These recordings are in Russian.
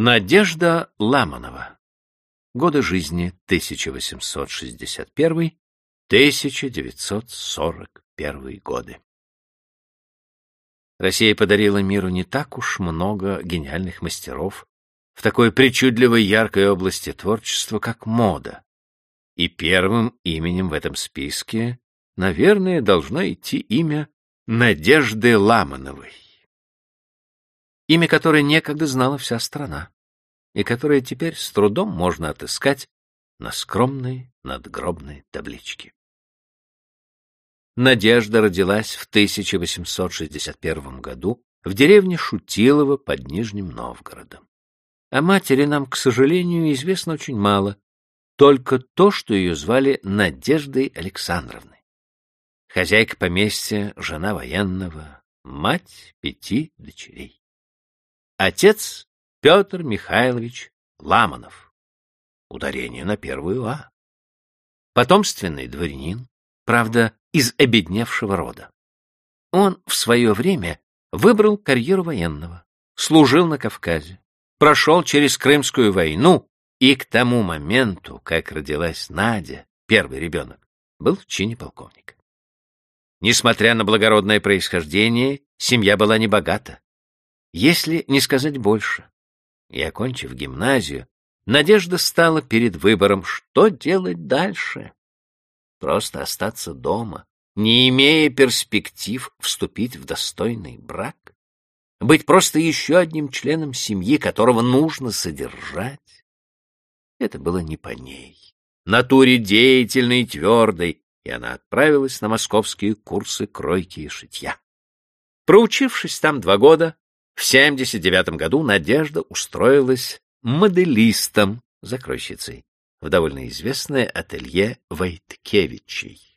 Надежда Ламанова. Годы жизни 1861-1941 годы. Россия подарила миру не так уж много гениальных мастеров в такой причудливой яркой области творчества, как мода. И первым именем в этом списке, наверное, должно идти имя Надежды Ламановой имя которой некогда знала вся страна, и которое теперь с трудом можно отыскать на скромной надгробной табличке. Надежда родилась в 1861 году в деревне Шутилово под Нижним Новгородом. О матери нам, к сожалению, известно очень мало, только то, что ее звали Надеждой Александровной. Хозяйка поместья, жена военного, мать пяти дочерей. Отец Петр Михайлович Ламанов. Ударение на первую «а». Потомственный дворянин, правда, из обедневшего рода. Он в свое время выбрал карьеру военного, служил на Кавказе, прошел через Крымскую войну и к тому моменту, как родилась Надя, первый ребенок, был в чине полковника. Несмотря на благородное происхождение, семья была небогата. Если не сказать больше, и окончив гимназию, Надежда стала перед выбором, что делать дальше. Просто остаться дома, не имея перспектив вступить в достойный брак? Быть просто еще одним членом семьи, которого нужно содержать? Это было не по ней. Натуре деятельной и твердой, и она отправилась на московские курсы кройки и шитья. Проучившись там два года, в 79 году Надежда устроилась моделистом, закройщицей, в довольно известное ателье Войткевичей.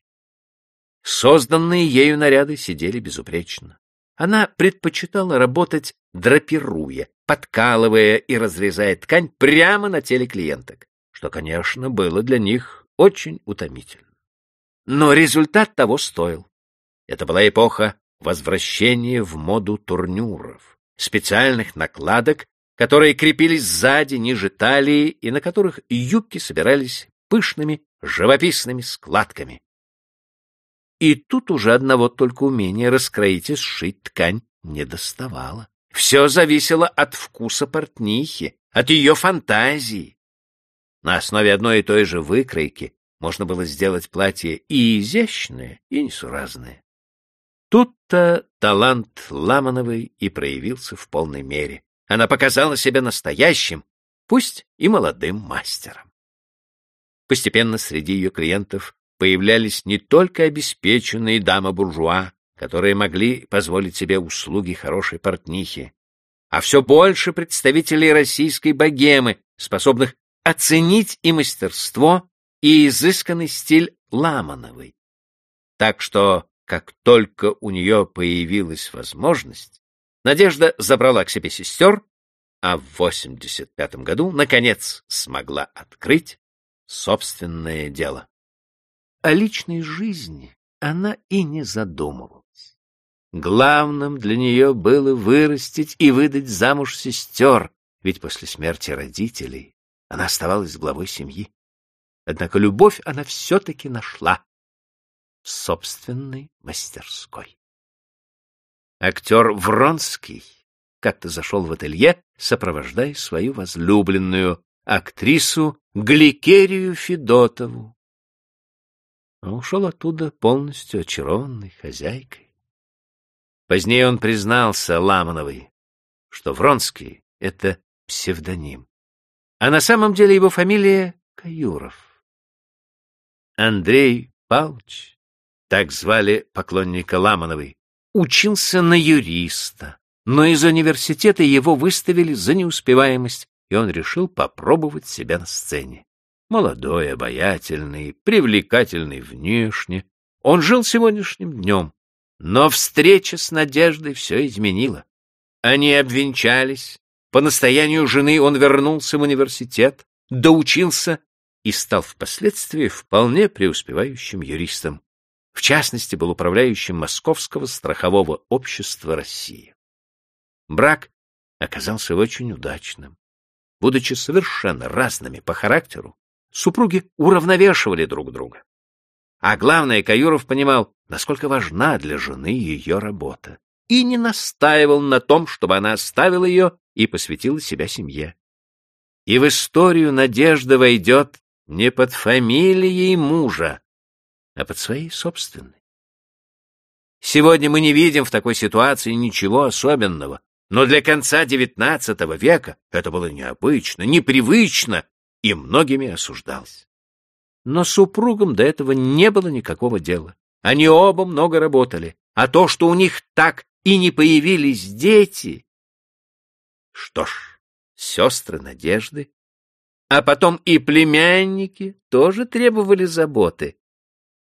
Созданные ею наряды сидели безупречно. Она предпочитала работать драпируя, подкалывая и разрезая ткань прямо на теле клиенток, что, конечно, было для них очень утомительно. Но результат того стоил. Это была эпоха возвращения в моду турнюров специальных накладок, которые крепились сзади, ниже талии, и на которых юбки собирались пышными, живописными складками. И тут уже одного только умения раскроить и сшить ткань не доставало. Все зависело от вкуса портнихи, от ее фантазии. На основе одной и той же выкройки можно было сделать платье и изящное, и несуразное. Тут-то талант Ламановой и проявился в полной мере. Она показала себя настоящим, пусть и молодым мастером. Постепенно среди ее клиентов появлялись не только обеспеченные дамы-буржуа, которые могли позволить себе услуги хорошей портнихи, а все больше представителей российской богемы, способных оценить и мастерство, и изысканный стиль Ламановой. Так что как только у нее появилась возможность, Надежда забрала к себе сестер, а в 85 году, наконец, смогла открыть собственное дело. О личной жизни она и не задумывалась. Главным для нее было вырастить и выдать замуж сестер, ведь после смерти родителей она оставалась главой семьи. Однако любовь она все-таки нашла, собственной мастерской. Актер Вронский как-то зашел в ателье, сопровождая свою возлюбленную, актрису Гликерию Федотову. А ушел оттуда полностью очарованной хозяйкой. Позднее он признался Ламановой, что Вронский — это псевдоним, а на самом деле его фамилия Каюров. Андрей Павлович так звали поклонника Ламановой, учился на юриста, но из университета его выставили за неуспеваемость, и он решил попробовать себя на сцене. Молодой, обаятельный, привлекательный внешне, он жил сегодняшним днем, но встреча с Надеждой все изменила. Они обвенчались, по настоянию жены он вернулся в университет, доучился и стал впоследствии вполне преуспевающим юристом. В частности, был управляющим Московского страхового общества России. Брак оказался очень удачным. будучи совершенно разными по характеру, супруги уравновешивали друг друга. А главное, Каюров понимал, насколько важна для жены ее работа, и не настаивал на том, чтобы она оставила ее и посвятила себя семье. И в историю Надежда войдет не под фамилией мужа, а под своей собственной. Сегодня мы не видим в такой ситуации ничего особенного, но для конца XIX века это было необычно, непривычно и многими осуждалось. Но супругам до этого не было никакого дела. Они оба много работали, а то, что у них так и не появились дети... Что ж, сестры Надежды, а потом и племянники тоже требовали заботы.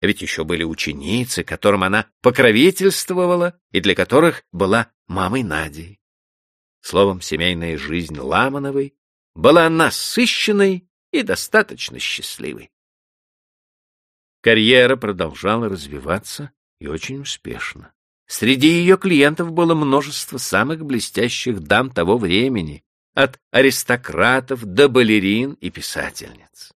Ведь еще были ученицы, которым она покровительствовала и для которых была мамой Надей. Словом, семейная жизнь Ламановой была насыщенной и достаточно счастливой. Карьера продолжала развиваться и очень успешно. Среди ее клиентов было множество самых блестящих дам того времени, от аристократов до балерин и писательниц.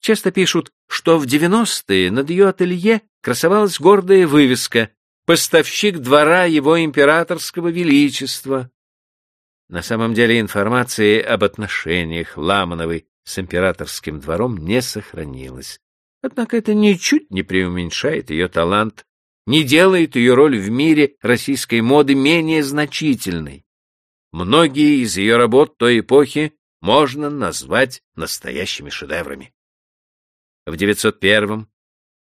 Часто пишут, что в 90-е над ее ателье красовалась гордая вывеска «Поставщик двора его императорского величества». На самом деле информации об отношениях Ламановой с императорским двором не сохранилось. Однако это ничуть не преуменьшает ее талант, не делает ее роль в мире российской моды менее значительной. Многие из ее работ той эпохи можно назвать настоящими шедеврами. В 901-м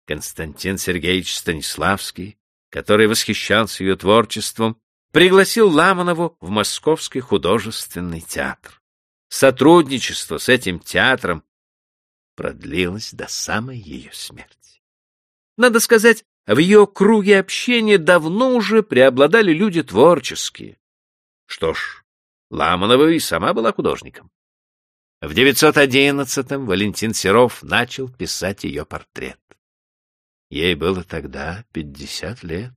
Константин Сергеевич Станиславский, который восхищался ее творчеством, пригласил Ламанову в Московский художественный театр. Сотрудничество с этим театром продлилось до самой ее смерти. Надо сказать, в ее круге общения давно уже преобладали люди творческие. Что ж, Ламанова и сама была художником. В 911-м Валентин Серов начал писать ее портрет. Ей было тогда 50 лет.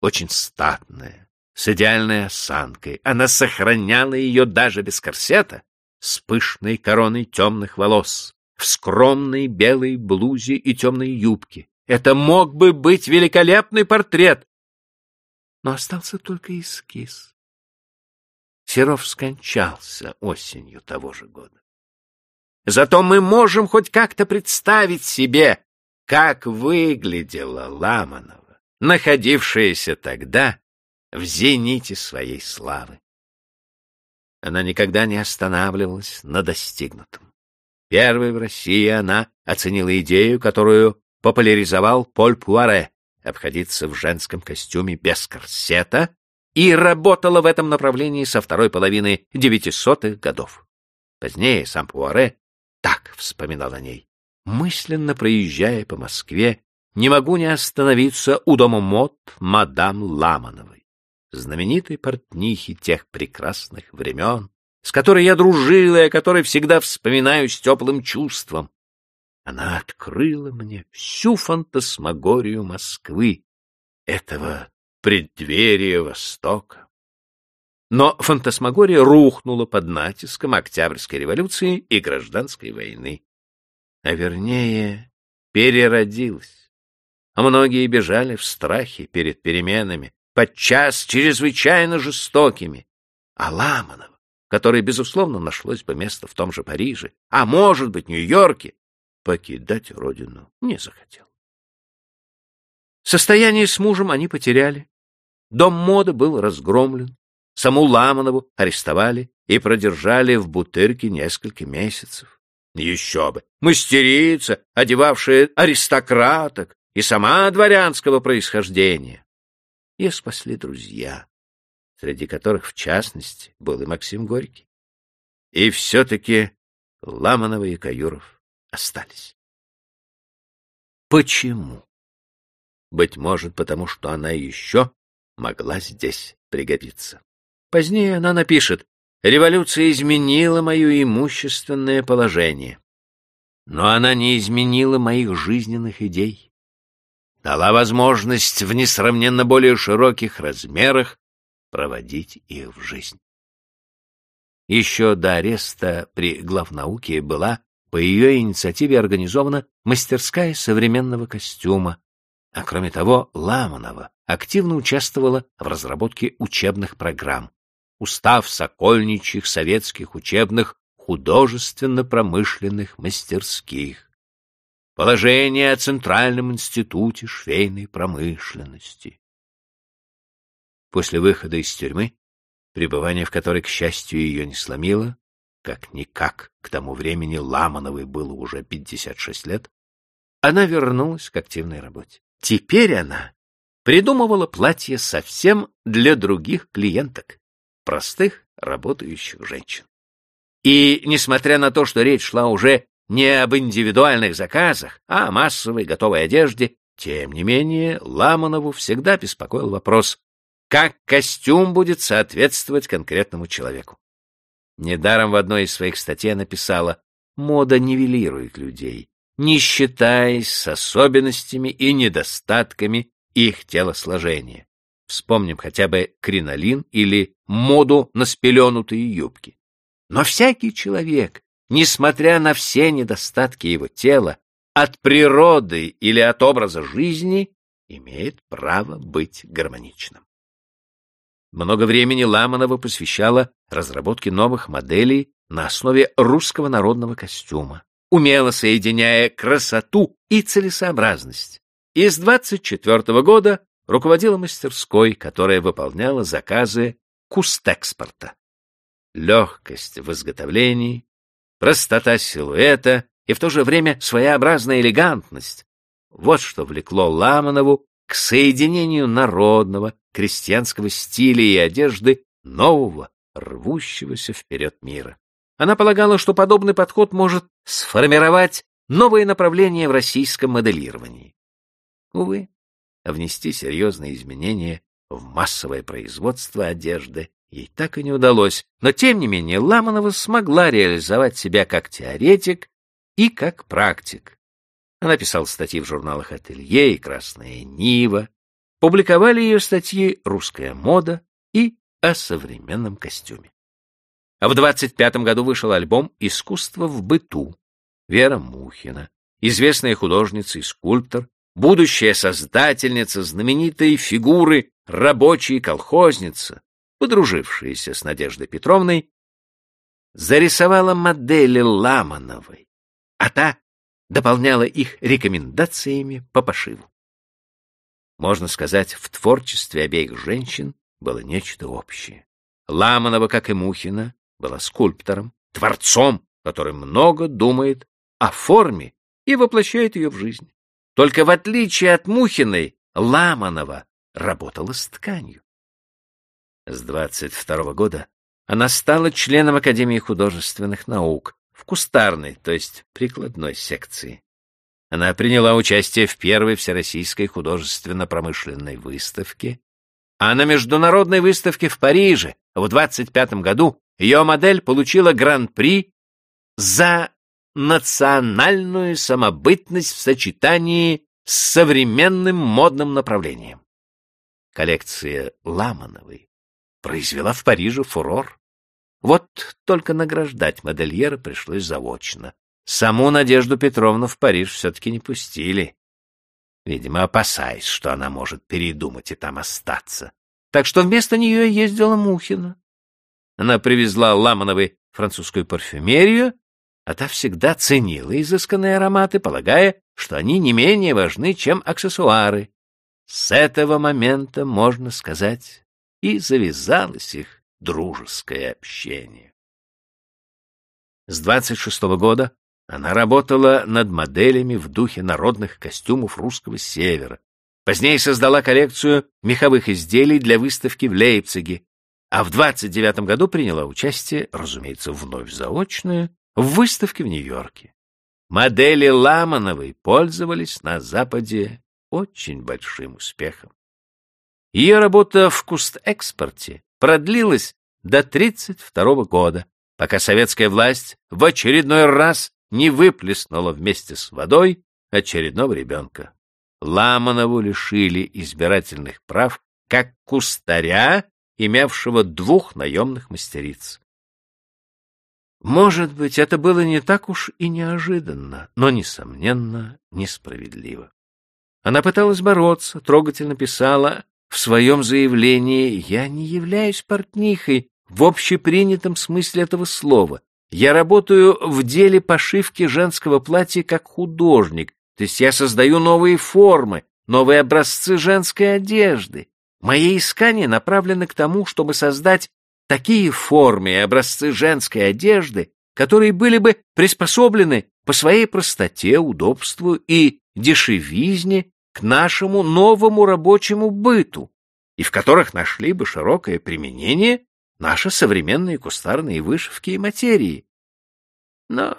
Очень статная, с идеальной осанкой. Она сохраняла ее даже без корсета, с пышной короной темных волос, в скромной белой блузе и темной юбке. Это мог бы быть великолепный портрет. Но остался только эскиз. Серов скончался осенью того же года. Зато мы можем хоть как-то представить себе, как выглядела Ламанова, находившаяся тогда в зените своей славы. Она никогда не останавливалась на достигнутом. Первой в России она оценила идею, которую популяризовал Поль Пуаре — обходиться в женском костюме без корсета и работала в этом направлении со второй половины девятисотых годов. Позднее сам Пуаре так вспоминал о ней. Мысленно проезжая по Москве, не могу не остановиться у дома мод мадам Ламановой, знаменитой портнихи тех прекрасных времен, с которой я дружила и о которой всегда вспоминаю с теплым чувством. Она открыла мне всю фантасмагорию Москвы, этого преддверие Востока. Но фантасмагория рухнула под натиском Октябрьской революции и Гражданской войны. А вернее, переродилась. А многие бежали в страхе перед переменами, подчас чрезвычайно жестокими. А Ламанов, который, безусловно, нашлось бы место в том же Париже, а может быть, Нью-Йорке, покидать родину не захотел. Состояние с мужем они потеряли, Дом моды был разгромлен, саму Ламанову арестовали и продержали в бутырке несколько месяцев. Еще бы! Мастерица, одевавшая аристократок и сама дворянского происхождения. Ее спасли друзья, среди которых, в частности, был и Максим Горький. И все-таки Ламанова и Каюров остались. Почему? Быть может, потому что она еще могла здесь пригодиться. Позднее она напишет «Революция изменила мое имущественное положение, но она не изменила моих жизненных идей, дала возможность в несравненно более широких размерах проводить их в жизнь». Еще до ареста при главнауке была по ее инициативе организована мастерская современного костюма, а кроме того Ламанова активно участвовала в разработке учебных программ. Устав сокольничьих советских учебных художественно-промышленных мастерских. Положение о Центральном институте швейной промышленности. После выхода из тюрьмы, пребывание в которой, к счастью, ее не сломило, как-никак, к тому времени Ламановой было уже 56 лет, она вернулась к активной работе. Теперь она придумывала платье совсем для других клиенток, простых работающих женщин. И, несмотря на то, что речь шла уже не об индивидуальных заказах, а о массовой готовой одежде, тем не менее Ламанову всегда беспокоил вопрос, как костюм будет соответствовать конкретному человеку. Недаром в одной из своих статей написала «Мода нивелирует людей, не считаясь с особенностями и недостатками их телосложения». Вспомним хотя бы кринолин или моду на спеленутые юбки. Но всякий человек, несмотря на все недостатки его тела, от природы или от образа жизни, имеет право быть гармоничным. Много времени Ламанова посвящала разработке новых моделей на основе русского народного костюма, умело соединяя красоту и целесообразность. И с 24 года руководила мастерской, которая выполняла заказы кустэкспорта легкость в изготовлении, простота силуэта и в то же время своеобразная элегантность. Вот что влекло Ламанову к соединению народного, крестьянского стиля и одежды нового, рвущегося вперед мира. Она полагала, что подобный подход может сформировать новые направления в российском моделировании. Увы, внести серьезные изменения в массовое производство одежды ей так и не удалось, но тем не менее Ламанова смогла реализовать себя как теоретик и как практик. Она писала статьи в журналах «Ателье» и «Красная Нива», публиковали ее статьи «Русская мода» и «О современном костюме». А в 25-м году вышел альбом «Искусство в быту» Вера Мухина, известная художница и скульптор, будущая создательница знаменитой фигуры рабочей колхозница, подружившаяся с Надеждой Петровной, зарисовала модели Ламановой, а та дополняла их рекомендациями по пошиву. Можно сказать, в творчестве обеих женщин было нечто общее. Ламанова, как и Мухина, была скульптором, творцом, который много думает о форме и воплощает ее в жизнь. Только в отличие от Мухиной, Ламанова работала с тканью. С 22 года она стала членом Академии художественных наук в кустарной, то есть прикладной секции. Она приняла участие в первой Всероссийской художественно-промышленной выставке, а на международной выставке в Париже в 25 году ее модель получила гран-при за национальную самобытность в сочетании с современным модным направлением. Коллекция Ламановой произвела в Париже фурор. Вот только награждать модельера пришлось заочно. Саму Надежду Петровну в Париж все-таки не пустили. Видимо, опасаясь, что она может передумать и там остаться. Так что вместо нее ездила Мухина. Она привезла Ламановой французскую парфюмерию, а та всегда ценила изысканные ароматы, полагая, что они не менее важны, чем аксессуары. С этого момента, можно сказать, и завязалось их дружеское общение. С 26 -го года она работала над моделями в духе народных костюмов русского севера. Позднее создала коллекцию меховых изделий для выставки в Лейпциге, а в 29 году приняла участие, разумеется, вновь заочную, в выставке в Нью-Йорке. Модели Ламановой пользовались на Западе очень большим успехом. Ее работа в кустэкспорте продлилась до 1932 года, пока советская власть в очередной раз не выплеснула вместе с водой очередного ребенка. Ламанову лишили избирательных прав как кустаря, имевшего двух наемных мастериц. Может быть, это было не так уж и неожиданно, но, несомненно, несправедливо. Она пыталась бороться, трогательно писала в своем заявлении «Я не являюсь портнихой в общепринятом смысле этого слова. Я работаю в деле пошивки женского платья как художник, то есть я создаю новые формы, новые образцы женской одежды. Мои искания направлены к тому, чтобы создать такие формы и образцы женской одежды, которые были бы приспособлены по своей простоте, удобству и дешевизне к нашему новому рабочему быту, и в которых нашли бы широкое применение наши современные кустарные вышивки и материи. Но,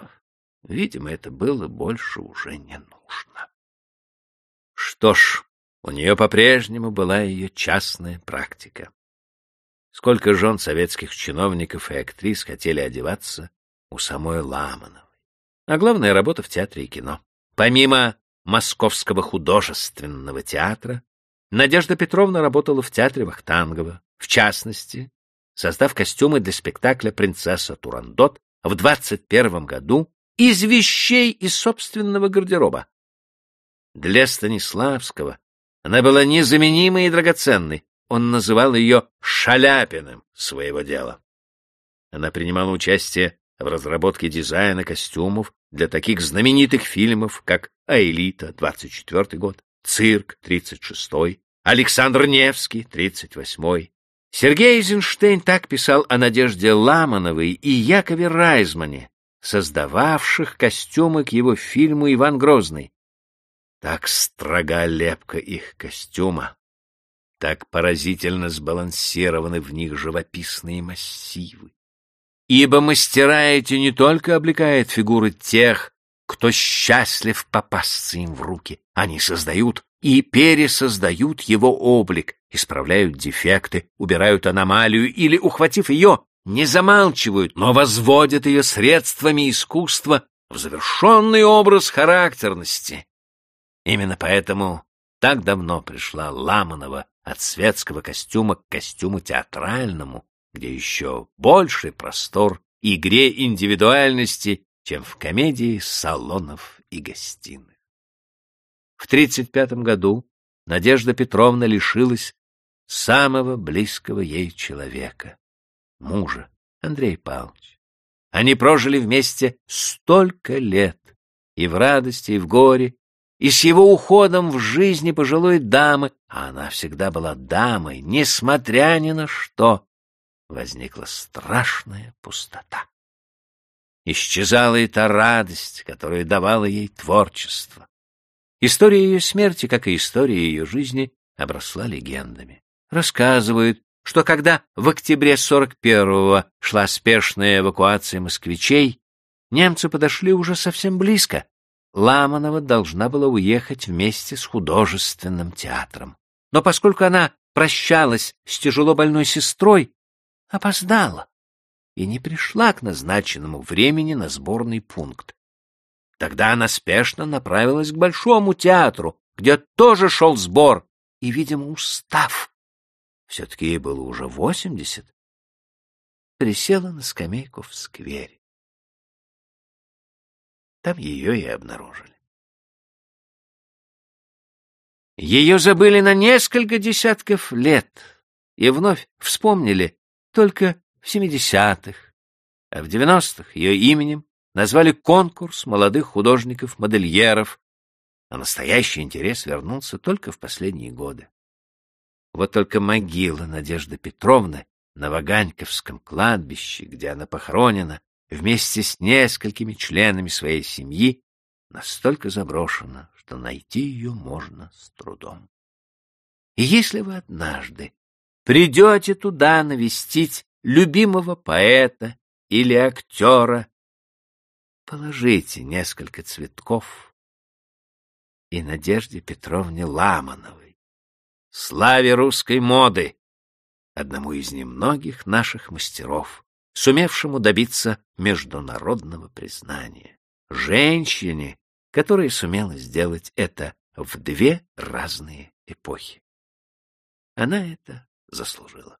видимо, это было больше уже не нужно. Что ж, у нее по-прежнему была ее частная практика. Сколько жен советских чиновников и актрис хотели одеваться у самой Ламановой. А главная работа в театре и кино. Помимо Московского художественного театра, Надежда Петровна работала в театре Вахтангова, в частности, создав костюмы для спектакля «Принцесса Турандот» в 21 году из вещей из собственного гардероба. Для Станиславского она была незаменимой и драгоценной. Он называл ее «шаляпиным» своего дела. Она принимала участие в разработке дизайна костюмов для таких знаменитых фильмов, как «Аэлита» 24 год, «Цирк» 36 Александр Невский 38 Сергей Эйзенштейн так писал о Надежде Ламановой и Якове Райзмане, создававших костюмы к его фильму «Иван Грозный». Так строга лепка их костюма, так поразительно сбалансированы в них живописные массивы. Ибо мастера эти не только облекают фигуры тех, кто счастлив попасться им в руки, они создают и пересоздают его облик, исправляют дефекты, убирают аномалию или, ухватив ее, не замалчивают, но возводят ее средствами искусства в завершенный образ характерности. Именно поэтому так давно пришла Ламанова от светского костюма к костюму театральному, где еще больший простор игре индивидуальности, чем в комедии салонов и гостиных. В 1935 году Надежда Петровна лишилась самого близкого ей человека — мужа Андрея Павловича. Они прожили вместе столько лет, и в радости, и в горе, и с его уходом в жизни пожилой дамы, а она всегда была дамой, несмотря ни на что, возникла страшная пустота. Исчезала и та радость, которую давало ей творчество. История ее смерти, как и история ее жизни, обросла легендами. Рассказывают, что когда в октябре 41-го шла спешная эвакуация москвичей, немцы подошли уже совсем близко, Ламанова должна была уехать вместе с художественным театром. Но поскольку она прощалась с тяжело больной сестрой, опоздала и не пришла к назначенному времени на сборный пункт. Тогда она спешно направилась к Большому театру, где тоже шел сбор, и, видимо, устав, все-таки ей было уже восемьдесят, присела на скамейку в сквере. Там ее и обнаружили. Ее забыли на несколько десятков лет и вновь вспомнили только в семидесятых, а в девяностых ее именем назвали конкурс молодых художников-модельеров, а настоящий интерес вернулся только в последние годы. Вот только могила Надежды Петровны на Ваганьковском кладбище, где она похоронена, вместе с несколькими членами своей семьи, настолько заброшена, что найти ее можно с трудом. И если вы однажды придете туда навестить любимого поэта или актера, положите несколько цветков и Надежде Петровне Ламановой, славе русской моды, одному из немногих наших мастеров, сумевшему добиться международного признания, женщине, которая сумела сделать это в две разные эпохи. Она это заслужила.